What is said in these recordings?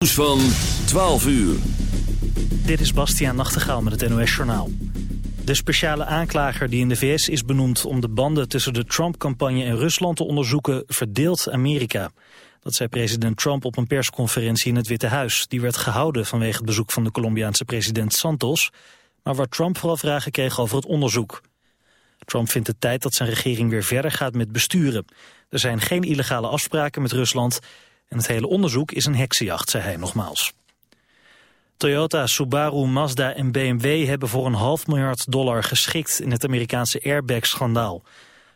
Nieuws van 12 uur. Dit is Bastiaan Nachtegaal met het NOS Journaal. De speciale aanklager die in de VS is benoemd om de banden tussen de Trump-campagne en Rusland te onderzoeken, verdeelt Amerika. Dat zei president Trump op een persconferentie in het Witte Huis. Die werd gehouden vanwege het bezoek van de Colombiaanse president Santos, maar waar Trump vooral vragen kreeg over het onderzoek. Trump vindt het tijd dat zijn regering weer verder gaat met besturen. Er zijn geen illegale afspraken met Rusland en het hele onderzoek is een heksenjacht, zei hij nogmaals. Toyota, Subaru, Mazda en BMW hebben voor een half miljard dollar geschikt in het Amerikaanse airbag-schandaal.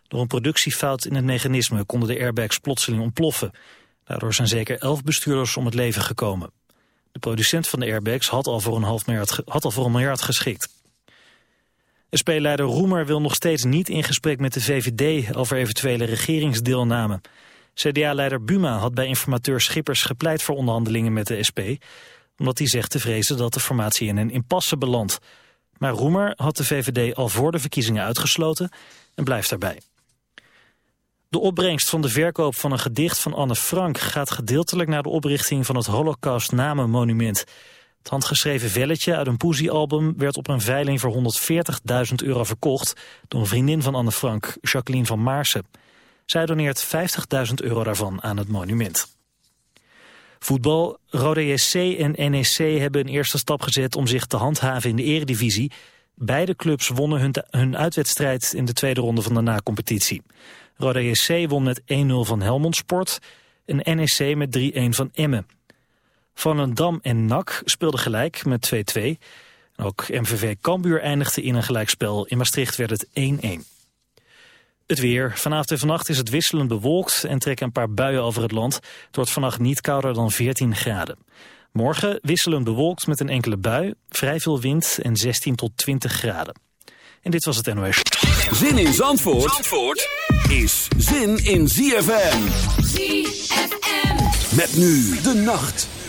Door een productiefout in het mechanisme konden de airbags plotseling ontploffen. Daardoor zijn zeker elf bestuurders om het leven gekomen. De producent van de airbags had al voor een, half miljard, had al voor een miljard geschikt. SP-leider Roemer wil nog steeds niet in gesprek met de VVD over eventuele regeringsdeelname. CDA-leider Buma had bij informateur Schippers gepleit voor onderhandelingen met de SP, omdat hij zegt te vrezen dat de formatie in een impasse belandt. Maar Roemer had de VVD al voor de verkiezingen uitgesloten en blijft daarbij. De opbrengst van de verkoop van een gedicht van Anne Frank gaat gedeeltelijk naar de oprichting van het Holocaust Namenmonument. Het handgeschreven velletje uit een poesiealbum werd op een veiling voor 140.000 euro verkocht door een vriendin van Anne Frank, Jacqueline van Maarsen. Zij doneert 50.000 euro daarvan aan het monument. Voetbal. Rode JC en NEC hebben een eerste stap gezet om zich te handhaven in de eredivisie. Beide clubs wonnen hun, uitwedstrijd in de tweede ronde van de na-competitie. Rode JC won met 1-0 van Helmond Sport en NEC met 3-1 van Emmen. Van Dam en NAC speelden gelijk met 2-2. Ook MVV Cambuur eindigde in een gelijkspel. In Maastricht werd het 1-1. Het weer. Vanavond en vannacht is het wisselend bewolkt en trekken een paar buien over het land. Het wordt vannacht niet kouder dan 14 graden. Morgen wisselend bewolkt met een enkele bui, vrij veel wind en 16 tot 20 graden. En dit was het NOS. Zin in Zandvoort, Zandvoort is zin in ZFM. ZFM. Met nu de nacht.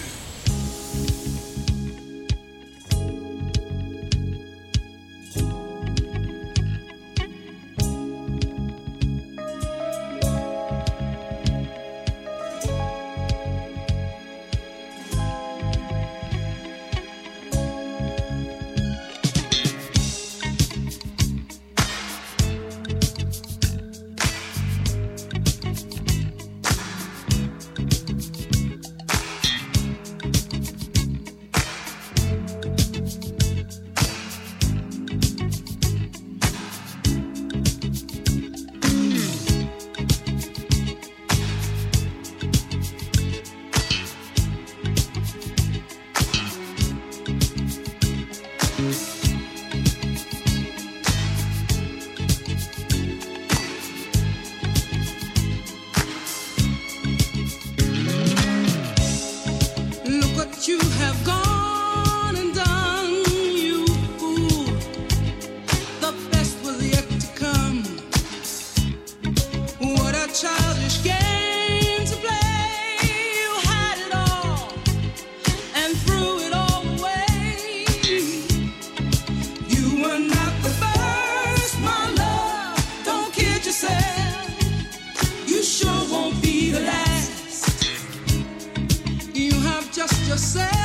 Yourself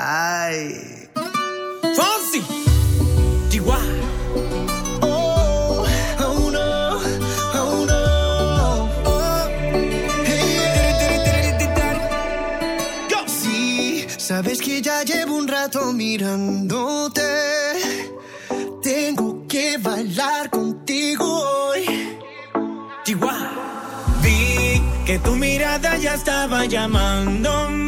Ay. Fonsi. Oh, oh no, oh no. Oh. Hey. Go. Sí, sabes que ya llevo un rato mirándote. Tengo que bailar contigo hoy. Chihuahua. Vi que tu mirada ya estaba llamándome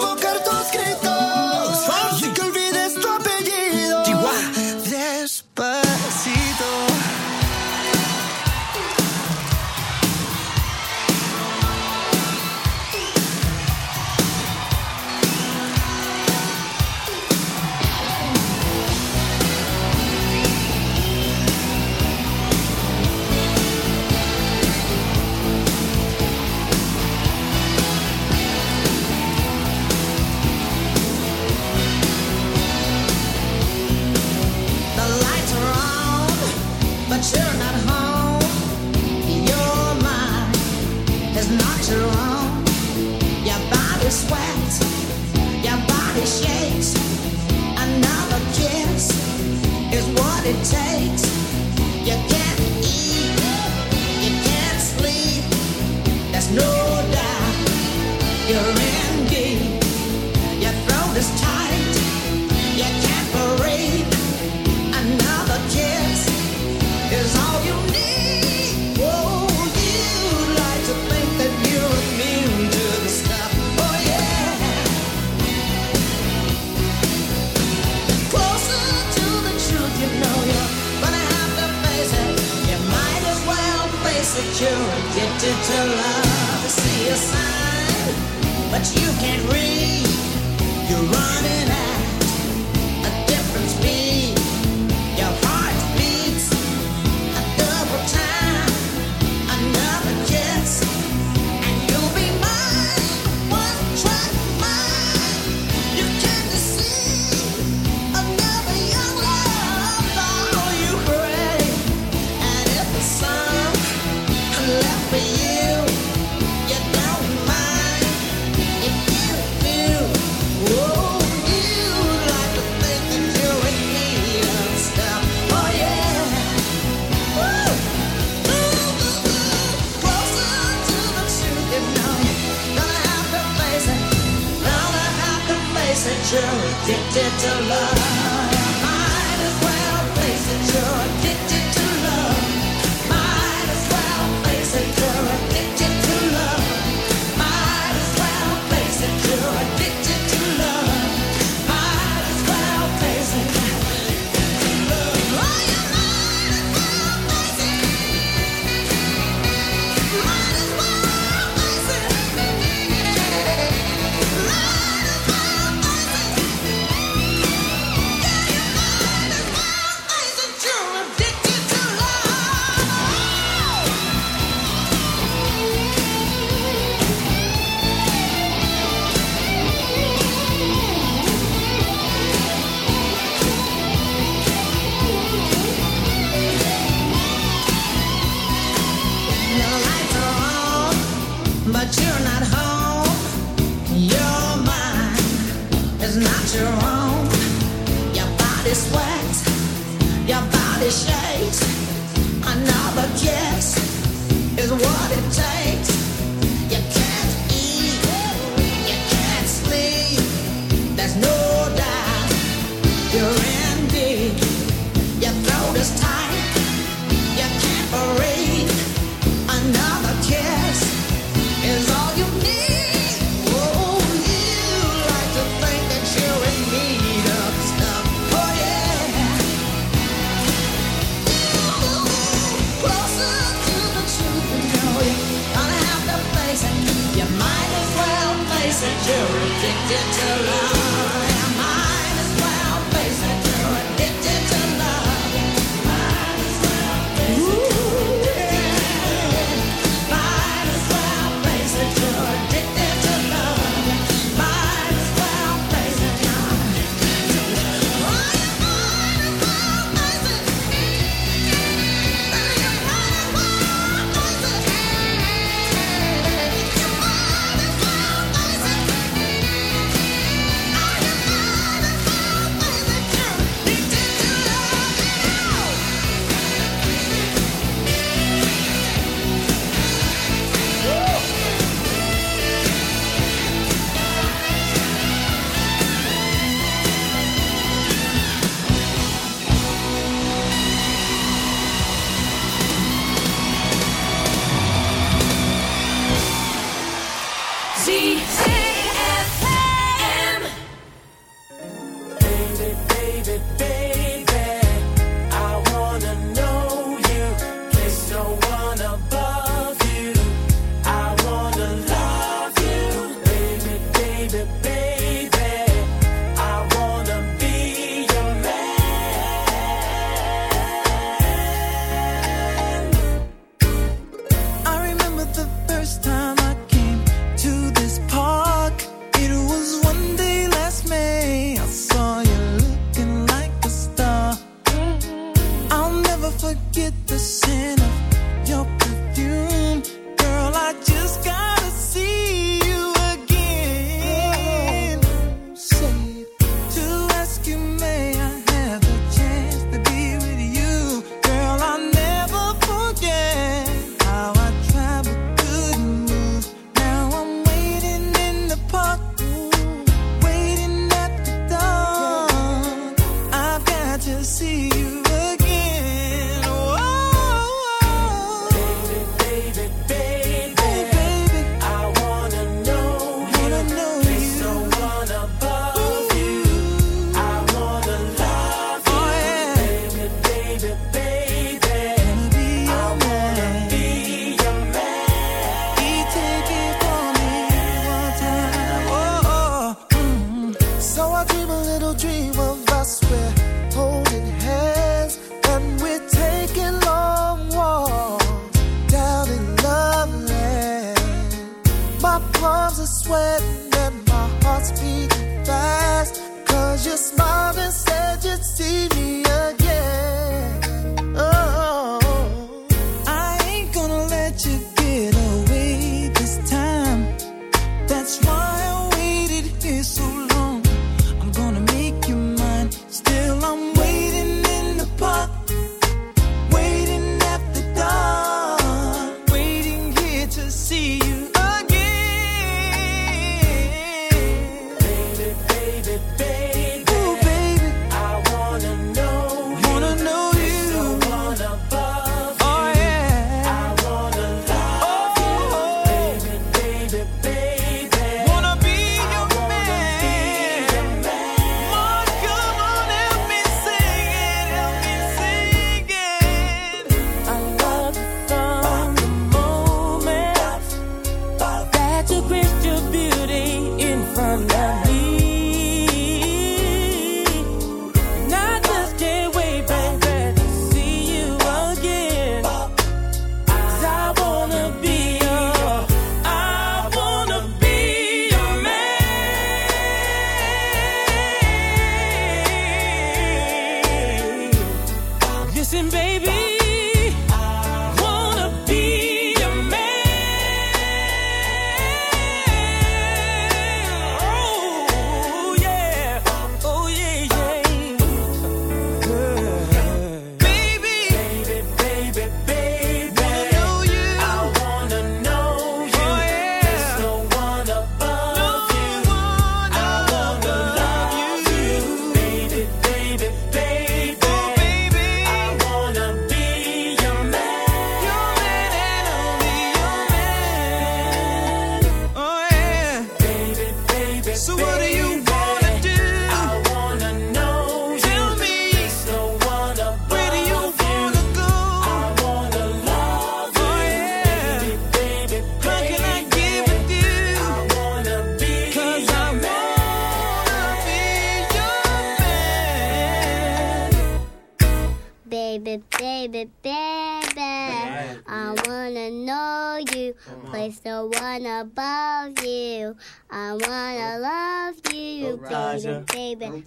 addicted to love.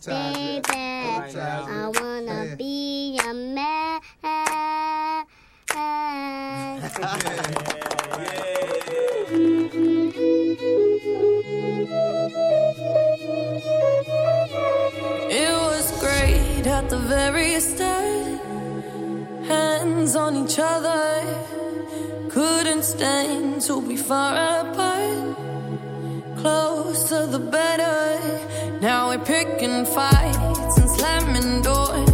baby. I wanna be a man. It was great at the very start. Hands on each other, couldn't stand to be far apart. Closer the better. Now we're picking fights and slamming doors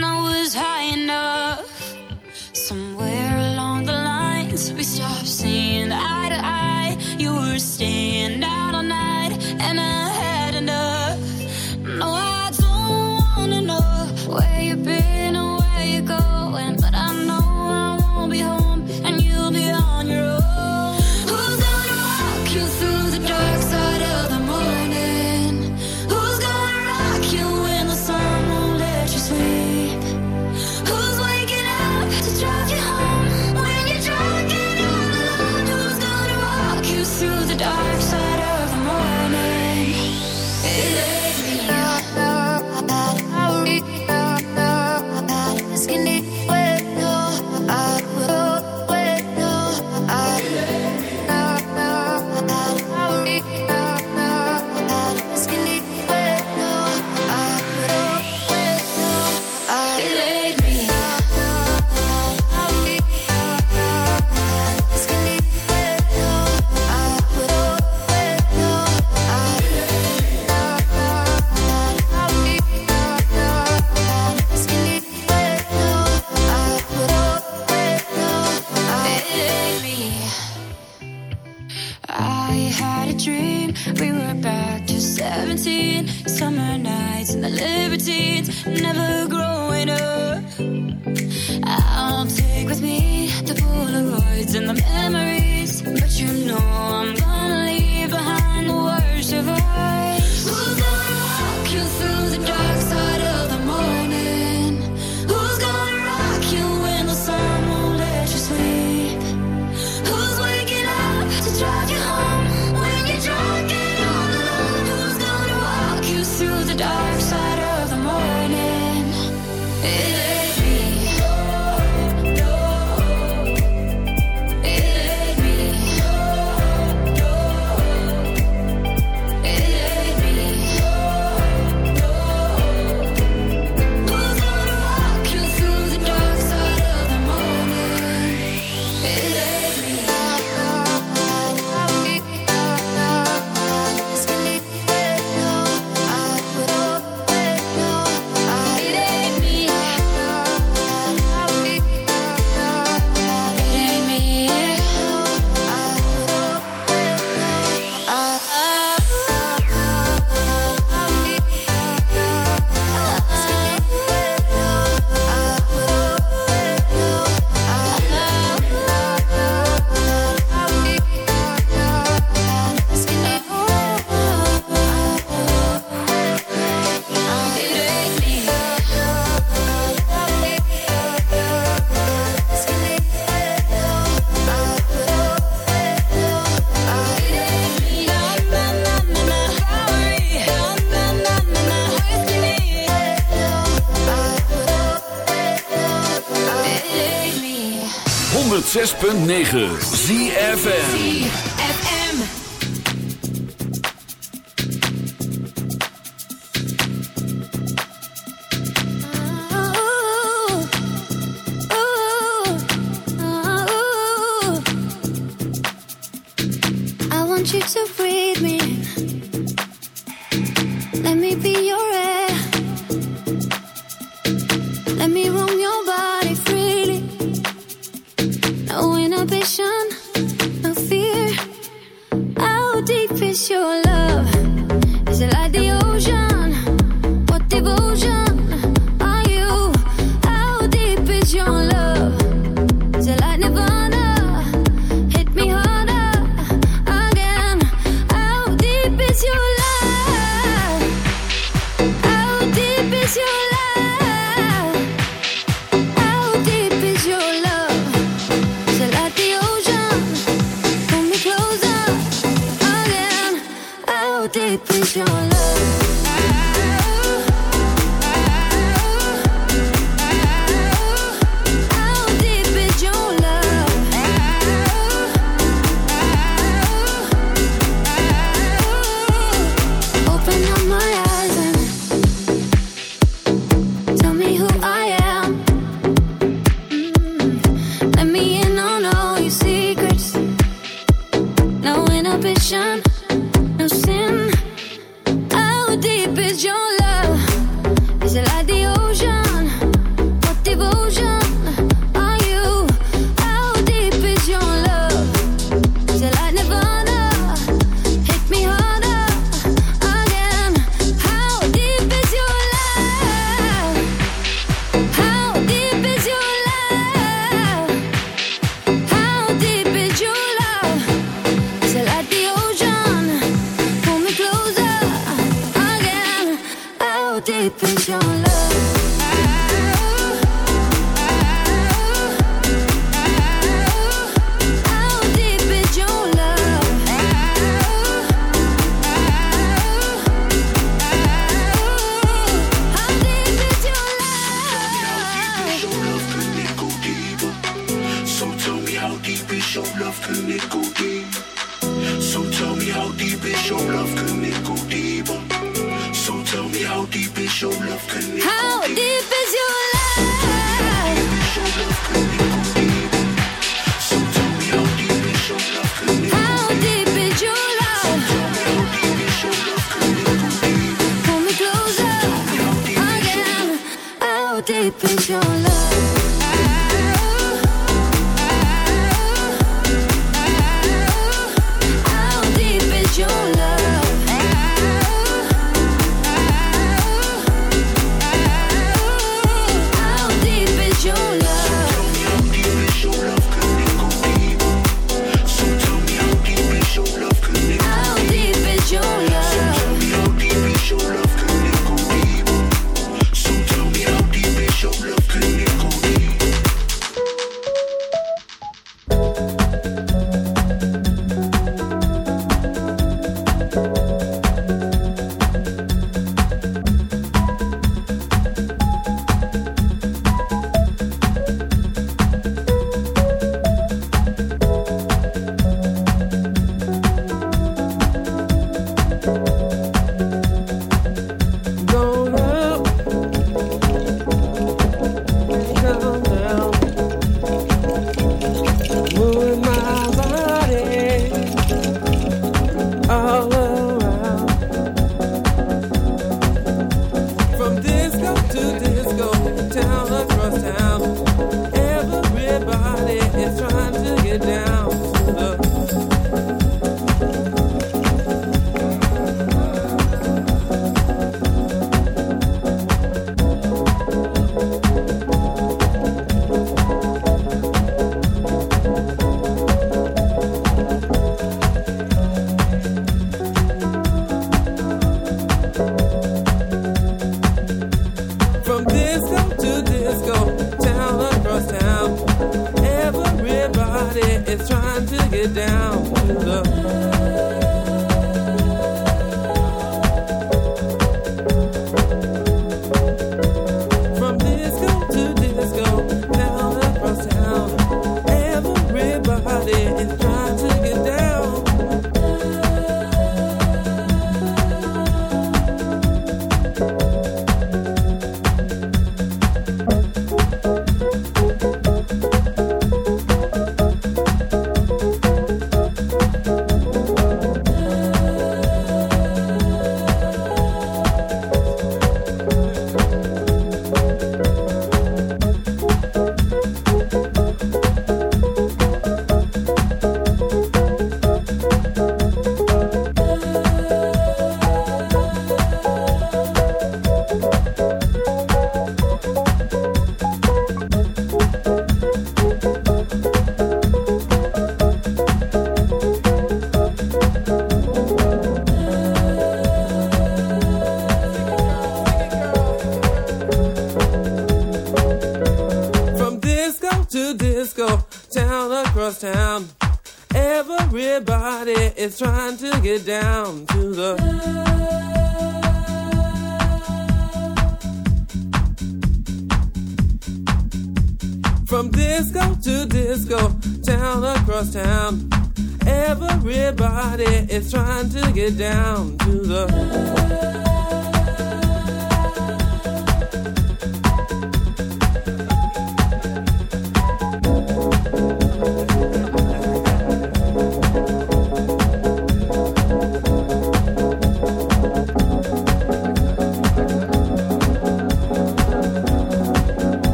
106.9 ZFM.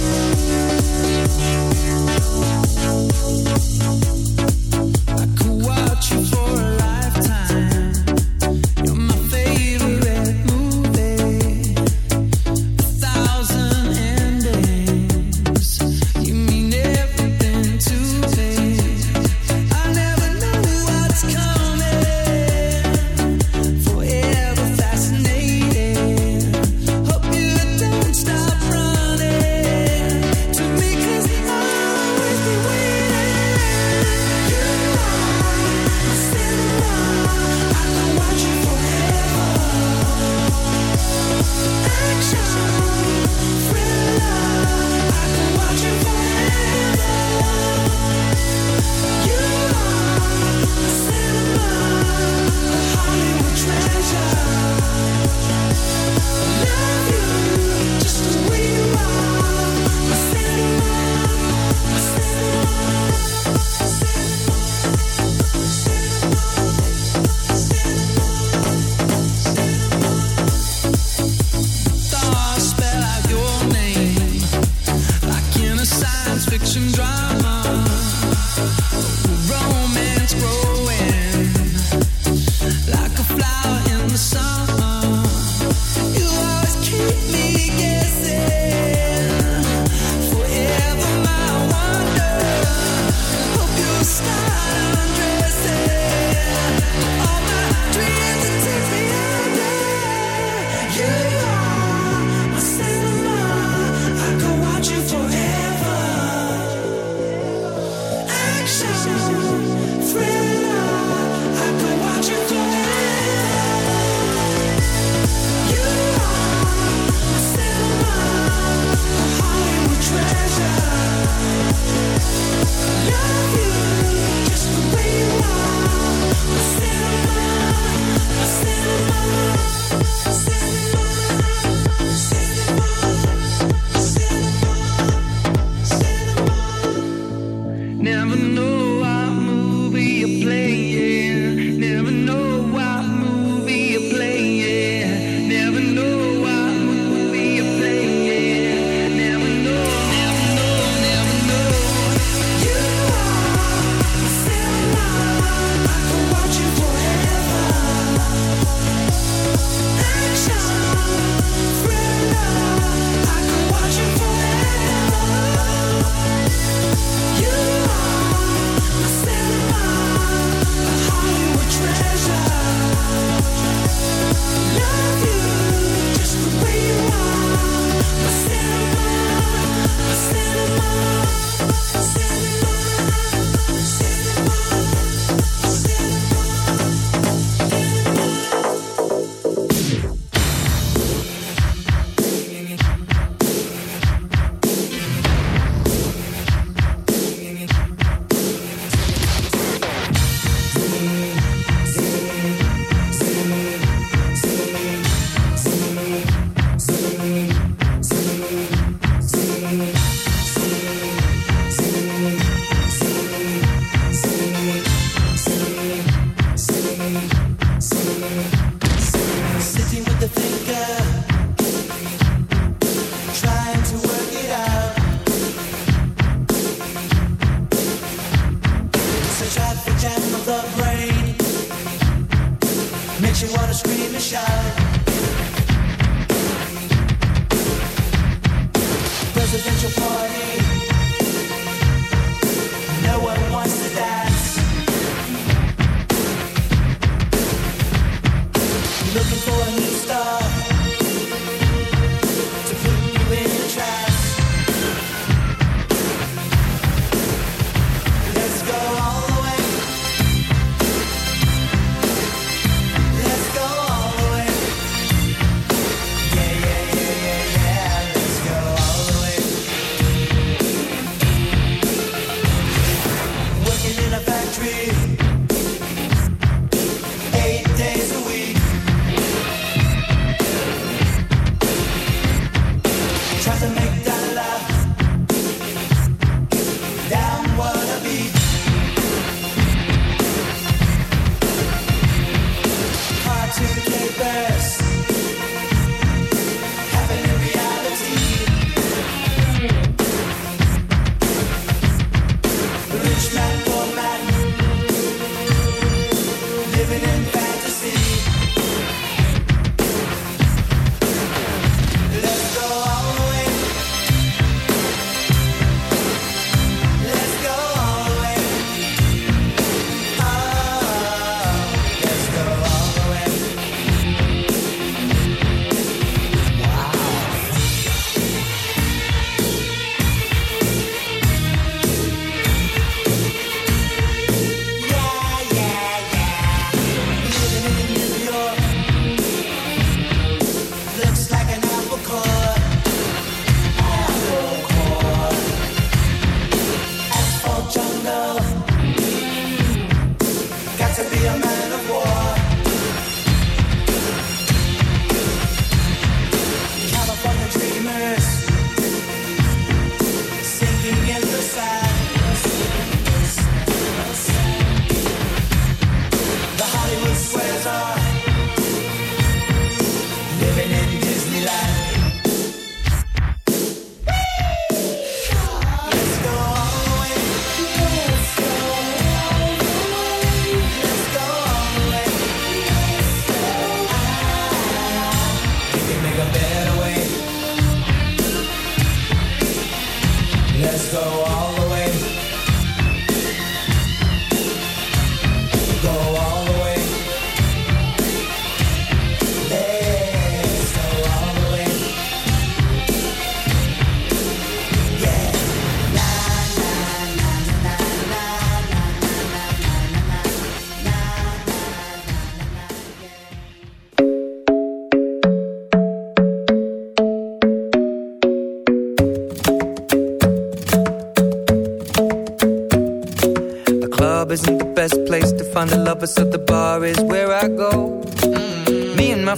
you